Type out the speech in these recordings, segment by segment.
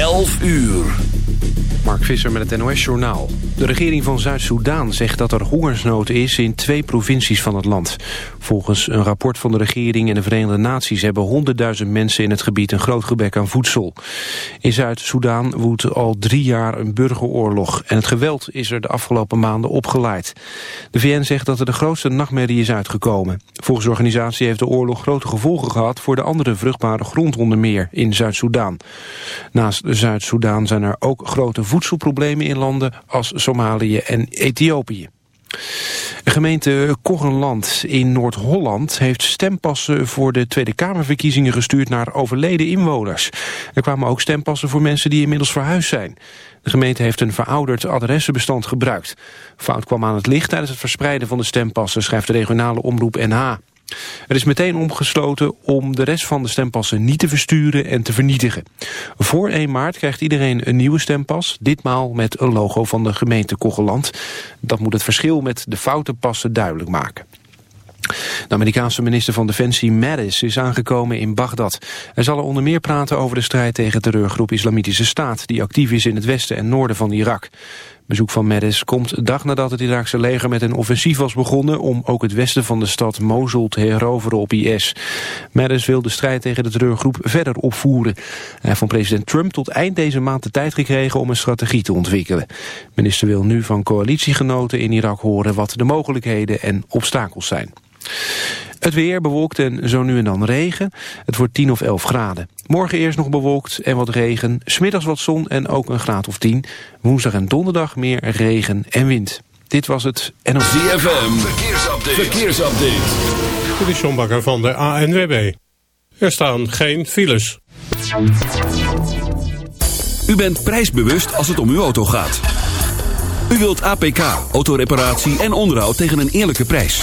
11 uur. Mark Visser met het NOS-journaal. De regering van Zuid-Soedan zegt dat er hongersnood is in twee provincies van het land. Volgens een rapport van de regering en de Verenigde Naties... hebben honderdduizend mensen in het gebied een groot gebrek aan voedsel. In Zuid-Soedan woedt al drie jaar een burgeroorlog... en het geweld is er de afgelopen maanden opgeleid. De VN zegt dat er de grootste nachtmerrie is uitgekomen. Volgens de organisatie heeft de oorlog grote gevolgen gehad... voor de andere vruchtbare grond onder meer in Zuid-Soedan. Naast Zuid-Soedan zijn er ook grote voedselproblemen in landen als Somalië en Ethiopië. De gemeente Koggenland in Noord-Holland heeft stempassen voor de Tweede Kamerverkiezingen gestuurd naar overleden inwoners. Er kwamen ook stempassen voor mensen die inmiddels verhuisd zijn. De gemeente heeft een verouderd adressenbestand gebruikt. Fout kwam aan het licht tijdens het verspreiden van de stempassen, schrijft de regionale omroep NH. Er is meteen omgesloten om de rest van de stempassen niet te versturen en te vernietigen. Voor 1 maart krijgt iedereen een nieuwe stempas, ditmaal met een logo van de gemeente Kogeland. Dat moet het verschil met de foute passen duidelijk maken. De Amerikaanse minister van Defensie Mattis is aangekomen in Bagdad. Hij zal er onder meer praten over de strijd tegen terreurgroep Islamitische Staat... die actief is in het westen en noorden van Irak. Bezoek van Mattis komt dag nadat het Iraakse leger met een offensief was begonnen... om ook het westen van de stad Mosul te heroveren op IS. Mattis wil de strijd tegen de terreurgroep verder opvoeren. Hij heeft van president Trump tot eind deze maand de tijd gekregen om een strategie te ontwikkelen. Minister wil nu van coalitiegenoten in Irak horen wat de mogelijkheden en obstakels zijn. Het weer bewolkt en zo nu en dan regen. Het wordt 10 of 11 graden. Morgen eerst nog bewolkt en wat regen. Smiddags wat zon en ook een graad of 10. Woensdag en donderdag meer regen en wind. Dit was het NOS. ZFM, verkeersupdate. verkeersupdate. Dit is John Bakker van de ANWB. Er staan geen files. U bent prijsbewust als het om uw auto gaat. U wilt APK, autoreparatie en onderhoud tegen een eerlijke prijs.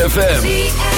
ZFM.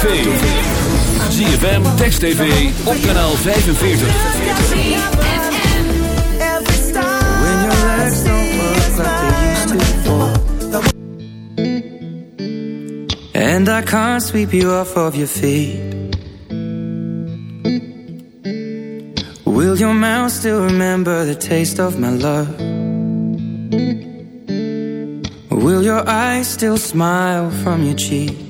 tv. ZFM, Text TV, op kanaal 45. When your legs don't work I used to before. And I can't sweep you off of your feet. Will your mouth still remember the taste of my love? Will your eyes still smile from your cheek?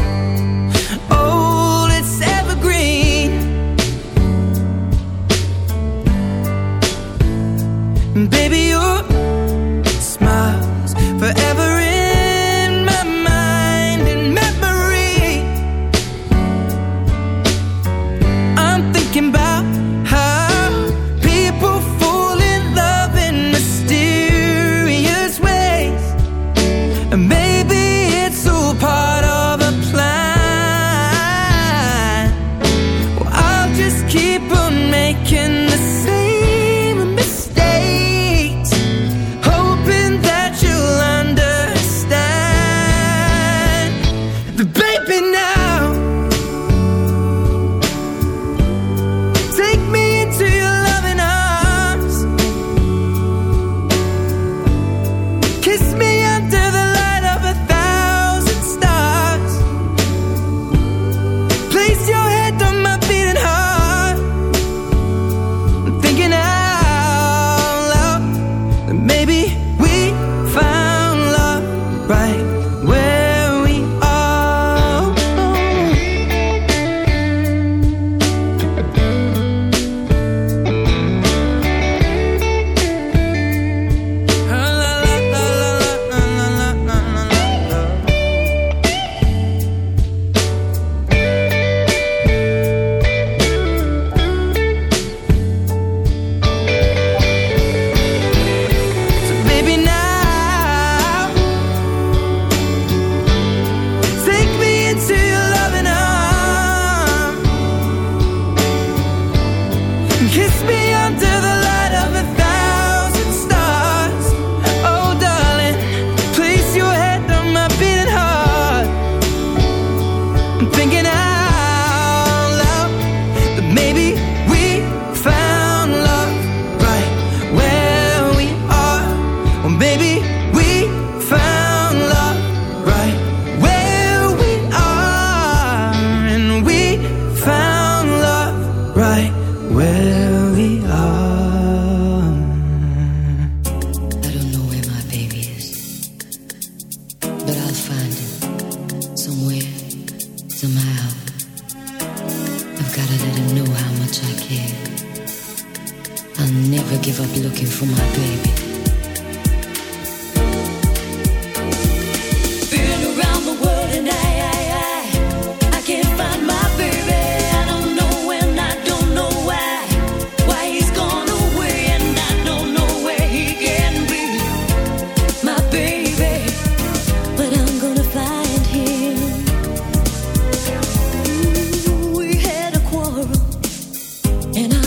Baby, you're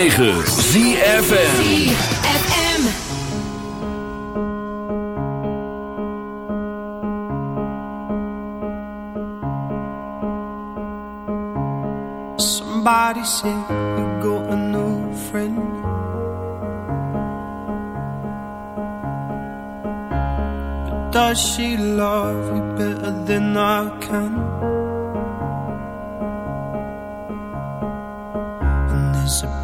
106.9 Somebody said you got a new friend. But does she love you better than I can?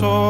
corazón.